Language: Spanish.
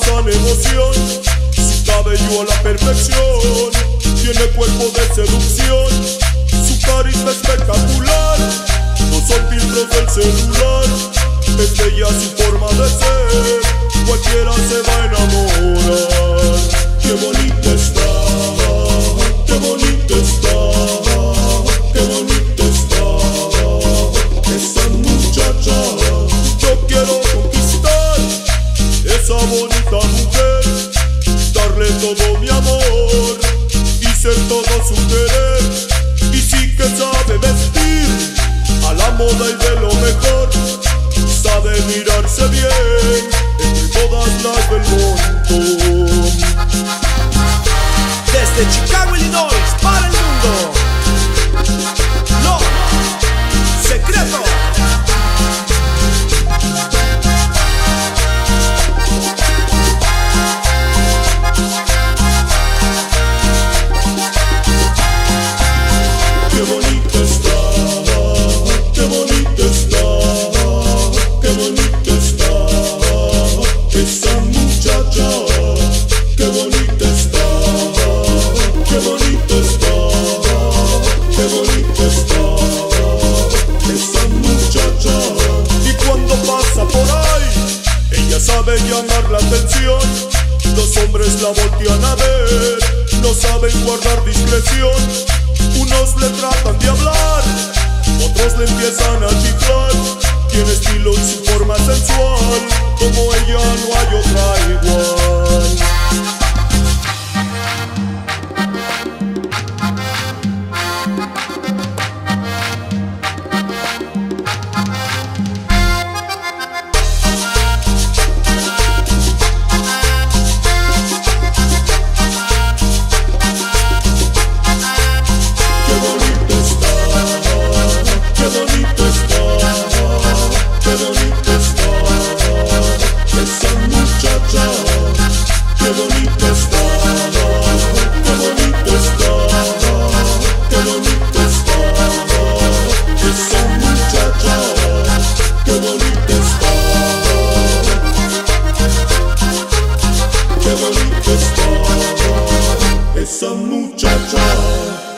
causan emoción. Su cabello a la perfección, tiene cuerpo de seducción. Su carisma espectacular, no son filtros del celular. Es bella su forma de ser, bonita mujer, darle todo mi amor y ser todo su querer. Y sí que sabe vestir a la moda y de lo mejor, sabe mirarse bien entre todas las del mundo. Desde Chicago, sabe llamar la atención. Los hombres la voltean a ver, no saben guardar discreción. Unos le tratan de hablar, otros le empiezan a chiflar. Tiene estilo y su forma sensual, como ella no hay otra igual. Esa muchacha.